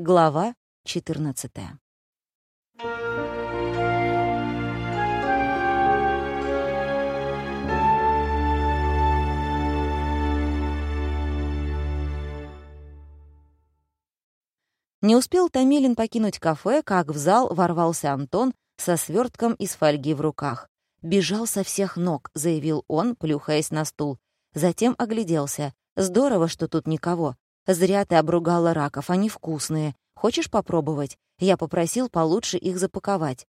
Глава 14. Не успел Томилин покинуть кафе, как в зал ворвался Антон со свертком из фольги в руках. «Бежал со всех ног», — заявил он, плюхаясь на стул. Затем огляделся. «Здорово, что тут никого. Зря ты обругала раков, они вкусные. Хочешь попробовать? Я попросил получше их запаковать.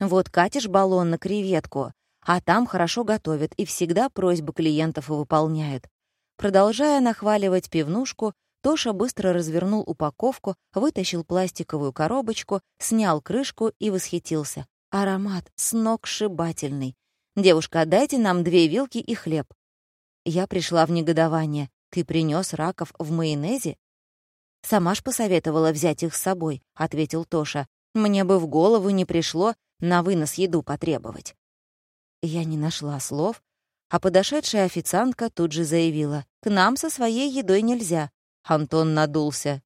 Вот катишь баллон на креветку, а там хорошо готовят и всегда просьбы клиентов выполняют». Продолжая нахваливать пивнушку, Тоша быстро развернул упаковку, вытащил пластиковую коробочку, снял крышку и восхитился. Аромат сногсшибательный. «Девушка, отдайте нам две вилки и хлеб». Я пришла в негодование. «Ты принес раков в майонезе?» «Сама ж посоветовала взять их с собой», — ответил Тоша. «Мне бы в голову не пришло на вынос еду потребовать». Я не нашла слов, а подошедшая официантка тут же заявила, «К нам со своей едой нельзя. Антон надулся.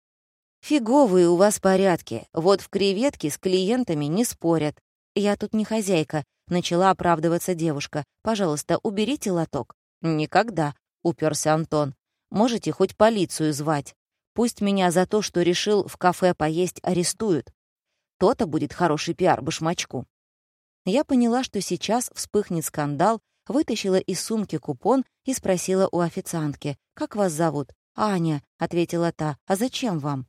«Фиговые у вас порядки. Вот в креветке с клиентами не спорят. Я тут не хозяйка», — начала оправдываться девушка. «Пожалуйста, уберите лоток». «Никогда», — уперся Антон. «Можете хоть полицию звать. Пусть меня за то, что решил в кафе поесть, арестуют. То-то будет хороший пиар башмачку». Я поняла, что сейчас вспыхнет скандал, вытащила из сумки купон и спросила у официантки, «Как вас зовут?» «Аня», — ответила та, — «а зачем вам?»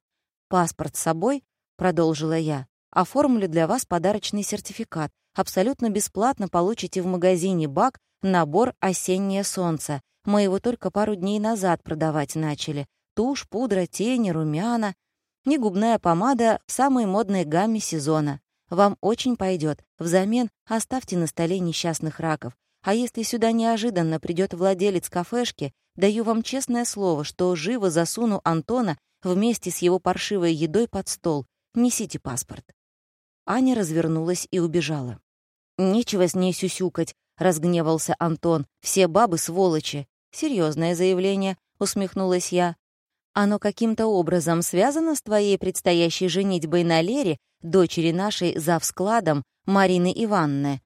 «Паспорт с собой?» — продолжила я. «Оформлю для вас подарочный сертификат. Абсолютно бесплатно получите в магазине «Бак» набор «Осеннее солнце». Мы его только пару дней назад продавать начали. Тушь, пудра, тени, румяна. Не губная помада в самой модной гамме сезона. Вам очень пойдет. Взамен оставьте на столе несчастных раков. А если сюда неожиданно придет владелец кафешки, Даю вам честное слово, что живо засуну Антона вместе с его паршивой едой под стол. Несите паспорт». Аня развернулась и убежала. «Нечего с ней сюсюкать», — разгневался Антон. «Все бабы сволочи». Серьезное заявление», — усмехнулась я. «Оно каким-то образом связано с твоей предстоящей женитьбой на Лере, дочери нашей завскладом Марины Ивановны?»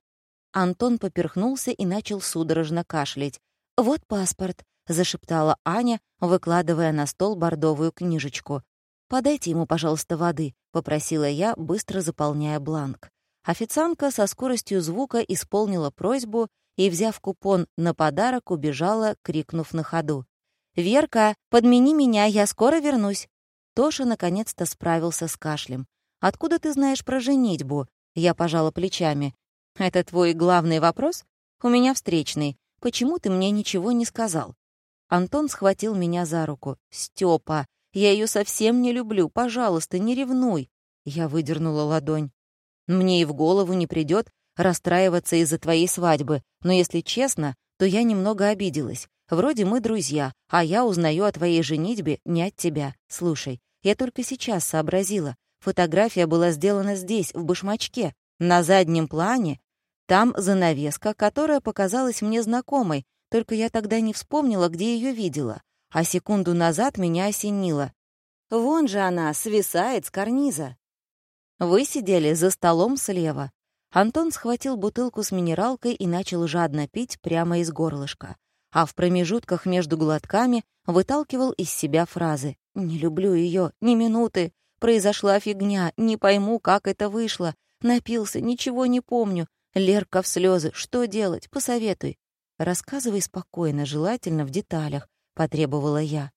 Антон поперхнулся и начал судорожно кашлять. «Вот паспорт», — зашептала Аня, выкладывая на стол бордовую книжечку. «Подайте ему, пожалуйста, воды», — попросила я, быстро заполняя бланк. Официантка со скоростью звука исполнила просьбу и, взяв купон на подарок, убежала, крикнув на ходу. «Верка, подмени меня, я скоро вернусь». Тоша наконец-то справился с кашлем. «Откуда ты знаешь про женитьбу?» Я пожала плечами. «Это твой главный вопрос? У меня встречный. Почему ты мне ничего не сказал?» Антон схватил меня за руку. «Стёпа, я её совсем не люблю. Пожалуйста, не ревнуй». Я выдернула ладонь. «Мне и в голову не придёт расстраиваться из-за твоей свадьбы, но если честно, то я немного обиделась. Вроде мы друзья, а я узнаю о твоей женитьбе не от тебя. Слушай, я только сейчас сообразила. Фотография была сделана здесь, в башмачке. На заднем плане там занавеска, которая показалась мне знакомой, только я тогда не вспомнила, где ее видела, а секунду назад меня осенило. Вон же она, свисает с карниза. Вы сидели за столом слева. Антон схватил бутылку с минералкой и начал жадно пить прямо из горлышка, а в промежутках между глотками выталкивал из себя фразы «Не люблю ее, ни минуты, произошла фигня, не пойму, как это вышло, напился, ничего не помню, Лерка в слезы, что делать, посоветуй». «Рассказывай спокойно, желательно в деталях», — потребовала я.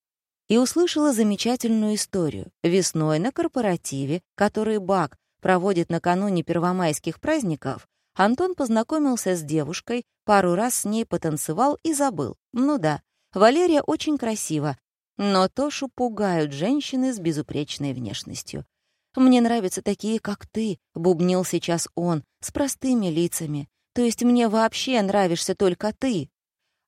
И услышала замечательную историю. Весной на корпоративе, который Бак проводит накануне первомайских праздников, Антон познакомился с девушкой, пару раз с ней потанцевал и забыл. Ну да, Валерия очень красива, но Тошу пугают женщины с безупречной внешностью. «Мне нравятся такие, как ты», — бубнил сейчас он, с простыми лицами. То есть мне вообще нравишься только ты.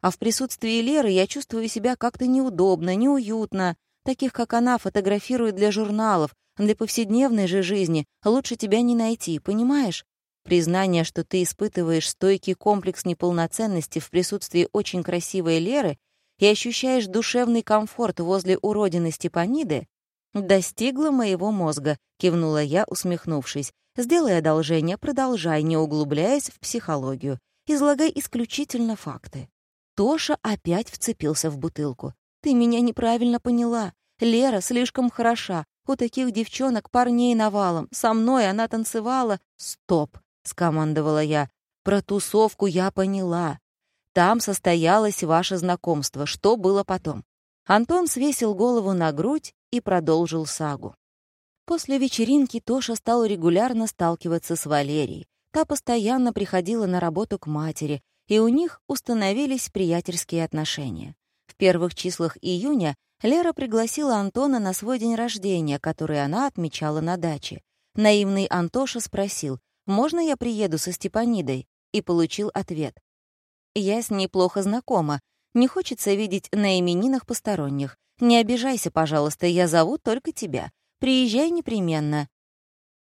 А в присутствии Леры я чувствую себя как-то неудобно, неуютно. Таких, как она, фотографируют для журналов. Для повседневной же жизни лучше тебя не найти, понимаешь? Признание, что ты испытываешь стойкий комплекс неполноценности в присутствии очень красивой Леры и ощущаешь душевный комфорт возле уродины Степаниды, «Достигла моего мозга», — кивнула я, усмехнувшись. «Сделай одолжение, продолжай, не углубляясь в психологию. Излагай исключительно факты». Тоша опять вцепился в бутылку. «Ты меня неправильно поняла. Лера слишком хороша. У таких девчонок парней навалом. Со мной она танцевала. Стоп, скомандовала я. Про тусовку я поняла. Там состоялось ваше знакомство. Что было потом? Антон свесил голову на грудь и продолжил сагу. После вечеринки Тоша стал регулярно сталкиваться с Валерией. Та постоянно приходила на работу к матери, и у них установились приятельские отношения. В первых числах июня Лера пригласила Антона на свой день рождения, который она отмечала на даче. Наивный Антоша спросил, «Можно я приеду со Степанидой?» и получил ответ. «Я с ней плохо знакома. Не хочется видеть на именинах посторонних. Не обижайся, пожалуйста, я зову только тебя. Приезжай непременно».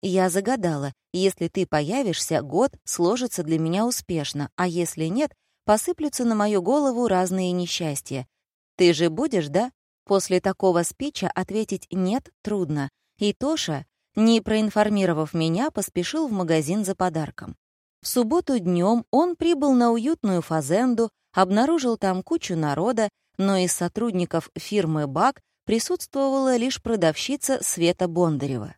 Я загадала, если ты появишься, год сложится для меня успешно, а если нет, посыплются на мою голову разные несчастья. Ты же будешь, да? После такого спича ответить «нет» трудно, и Тоша, не проинформировав меня, поспешил в магазин за подарком. В субботу днем он прибыл на уютную фазенду, обнаружил там кучу народа, но из сотрудников фирмы «Бак» присутствовала лишь продавщица Света Бондарева.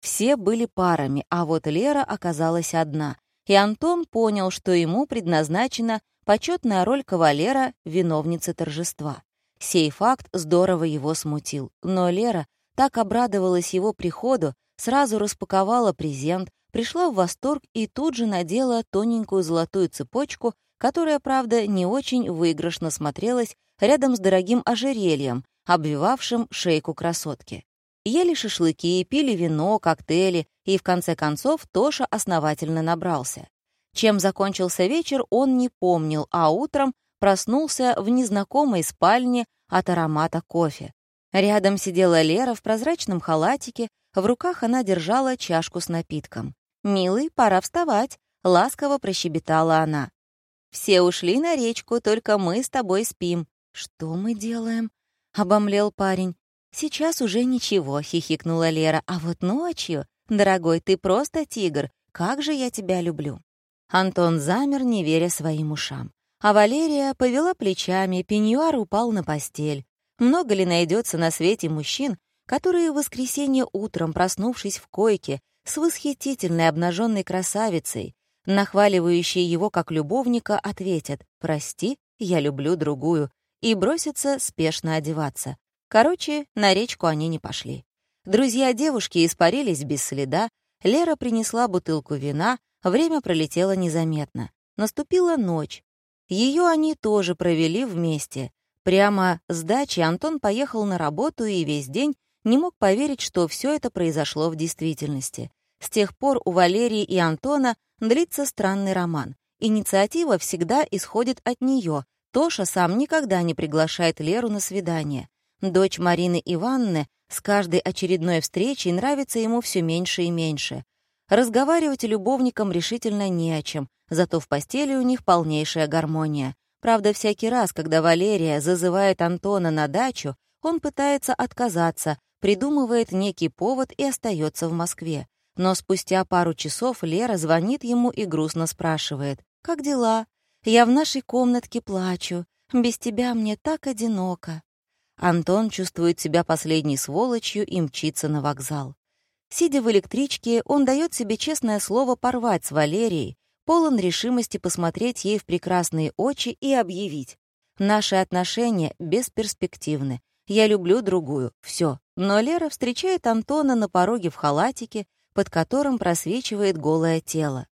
Все были парами, а вот Лера оказалась одна, и Антон понял, что ему предназначена почетная роль кавалера, виновницы торжества. Сей факт здорово его смутил, но Лера так обрадовалась его приходу, сразу распаковала презент, пришла в восторг и тут же надела тоненькую золотую цепочку, которая, правда, не очень выигрышно смотрелась рядом с дорогим ожерельем, обвивавшим шейку красотки. Ели шашлыки, пили вино, коктейли, и в конце концов Тоша основательно набрался. Чем закончился вечер, он не помнил, а утром проснулся в незнакомой спальне от аромата кофе. Рядом сидела Лера в прозрачном халатике, в руках она держала чашку с напитком. «Милый, пора вставать», — ласково прощебетала она. «Все ушли на речку, только мы с тобой спим». «Что мы делаем?» — обомлел парень. «Сейчас уже ничего», — хихикнула Лера. «А вот ночью, дорогой, ты просто тигр. Как же я тебя люблю». Антон замер, не веря своим ушам. А Валерия повела плечами, пеньюар упал на постель. Много ли найдется на свете мужчин, которые в воскресенье утром, проснувшись в койке, с восхитительной обнаженной красавицей, нахваливающие его как любовника, ответят «Прости, я люблю другую», и бросятся спешно одеваться. Короче, на речку они не пошли. Друзья девушки испарились без следа, Лера принесла бутылку вина, время пролетело незаметно. Наступила ночь, ее они тоже провели вместе. Прямо с дачи Антон поехал на работу и весь день не мог поверить, что все это произошло в действительности. С тех пор у Валерии и Антона длится странный роман. Инициатива всегда исходит от нее. Тоша сам никогда не приглашает Леру на свидание. Дочь Марины Ивановны с каждой очередной встречей нравится ему все меньше и меньше. Разговаривать любовникам решительно не о чем, зато в постели у них полнейшая гармония. Правда, всякий раз, когда Валерия зазывает Антона на дачу, он пытается отказаться, придумывает некий повод и остается в Москве. Но спустя пару часов Лера звонит ему и грустно спрашивает. «Как дела? Я в нашей комнатке плачу. Без тебя мне так одиноко». Антон чувствует себя последней сволочью и мчится на вокзал. Сидя в электричке, он дает себе честное слово порвать с Валерией, полон решимости посмотреть ей в прекрасные очи и объявить. Наши отношения бесперспективны. Я люблю другую. Все. Но Лера встречает Антона на пороге в халатике, под которым просвечивает голое тело.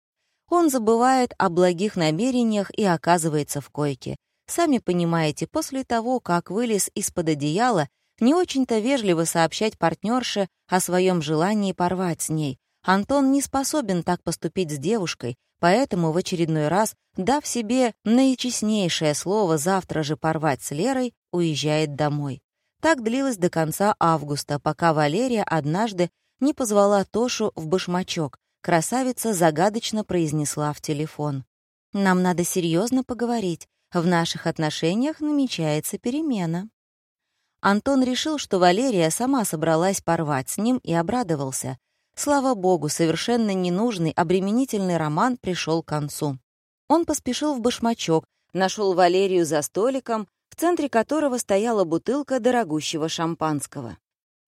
Он забывает о благих намерениях и оказывается в койке. Сами понимаете, после того, как вылез из-под одеяла, не очень-то вежливо сообщать партнерше о своем желании порвать с ней. Антон не способен так поступить с девушкой, Поэтому в очередной раз, дав себе наичестнейшее слово завтра же порвать с Лерой, уезжает домой. Так длилось до конца августа, пока Валерия однажды не позвала Тошу в башмачок. Красавица загадочно произнесла в телефон. «Нам надо серьезно поговорить. В наших отношениях намечается перемена». Антон решил, что Валерия сама собралась порвать с ним и обрадовался. Слава богу, совершенно ненужный, обременительный роман пришел к концу. Он поспешил в башмачок, нашел Валерию за столиком, в центре которого стояла бутылка дорогущего шампанского.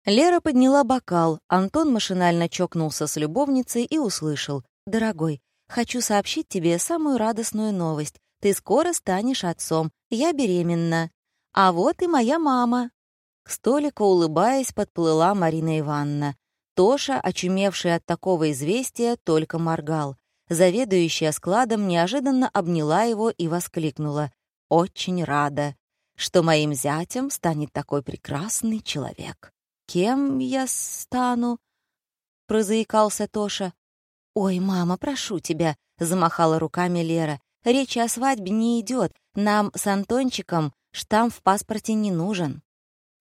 Лера подняла бокал, Антон машинально чокнулся с любовницей и услышал. «Дорогой, хочу сообщить тебе самую радостную новость. Ты скоро станешь отцом. Я беременна. А вот и моя мама». К столику, улыбаясь, подплыла Марина Ивановна. Тоша, очумевший от такого известия, только моргал. Заведующая складом неожиданно обняла его и воскликнула. «Очень рада, что моим зятем станет такой прекрасный человек». «Кем я стану?» — прозаикался Тоша. «Ой, мама, прошу тебя», — замахала руками Лера. «Речи о свадьбе не идет. Нам с Антончиком штамп в паспорте не нужен».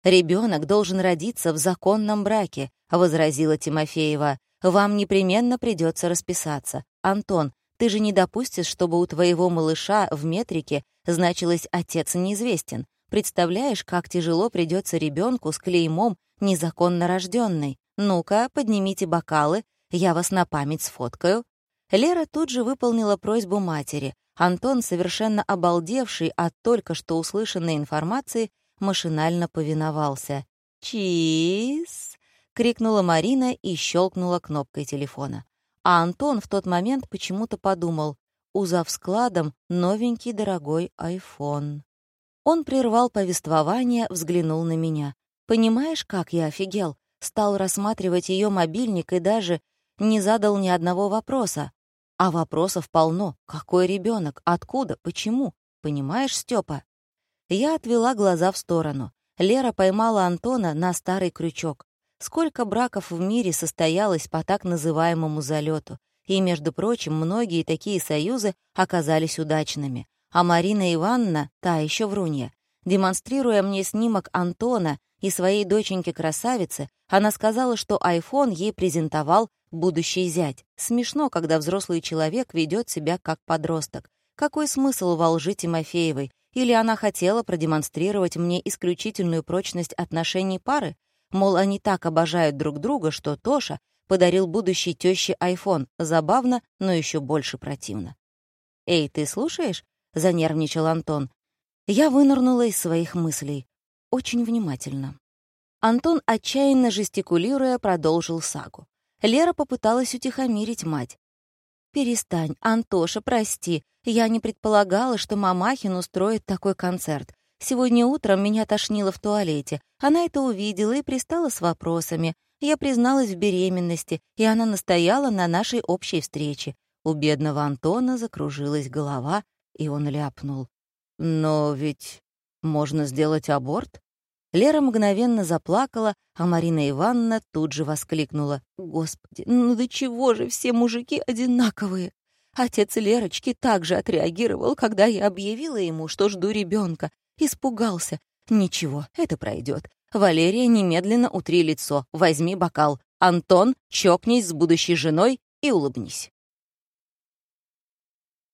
«Ребенок должен родиться в законном браке», — возразила Тимофеева. «Вам непременно придется расписаться. Антон, ты же не допустишь, чтобы у твоего малыша в метрике значилось «отец неизвестен». Представляешь, как тяжело придется ребенку с клеймом незаконно рожденной. Ну-ка, поднимите бокалы, я вас на память сфоткаю». Лера тут же выполнила просьбу матери. Антон, совершенно обалдевший от только что услышанной информации, машинально повиновался. «Чиз!» — крикнула Марина и щелкнула кнопкой телефона. А Антон в тот момент почему-то подумал, у завскладом новенький дорогой айфон. Он прервал повествование, взглянул на меня. Понимаешь, как я офигел? Стал рассматривать ее мобильник и даже не задал ни одного вопроса. А вопросов полно. Какой ребенок? Откуда? Почему? Понимаешь, Степа? Я отвела глаза в сторону. Лера поймала Антона на старый крючок. Сколько браков в мире состоялось по так называемому залету. И, между прочим, многие такие союзы оказались удачными. А Марина Ивановна, та еще врунья, демонстрируя мне снимок Антона и своей доченьке-красавице, она сказала, что iPhone ей презентовал будущий зять. Смешно, когда взрослый человек ведет себя как подросток. Какой смысл во лжи Тимофеевой? Или она хотела продемонстрировать мне исключительную прочность отношений пары? Мол, они так обожают друг друга, что Тоша подарил будущей тёще iPhone. Забавно, но еще больше противно. «Эй, ты слушаешь?» — занервничал Антон. Я вынырнула из своих мыслей очень внимательно. Антон, отчаянно жестикулируя, продолжил сагу. Лера попыталась утихомирить мать. «Перестань, Антоша, прости. Я не предполагала, что Мамахин устроит такой концерт. Сегодня утром меня тошнило в туалете. Она это увидела и пристала с вопросами. Я призналась в беременности, и она настояла на нашей общей встрече. У бедного Антона закружилась голова, и он ляпнул. «Но ведь можно сделать аборт?» Лера мгновенно заплакала, а Марина Ивановна тут же воскликнула. «Господи, ну до чего же все мужики одинаковые?» Отец Лерочки также отреагировал, когда я объявила ему, что жду ребенка. Испугался. «Ничего, это пройдет. Валерия, немедленно утри лицо, возьми бокал. Антон, чокнись с будущей женой и улыбнись».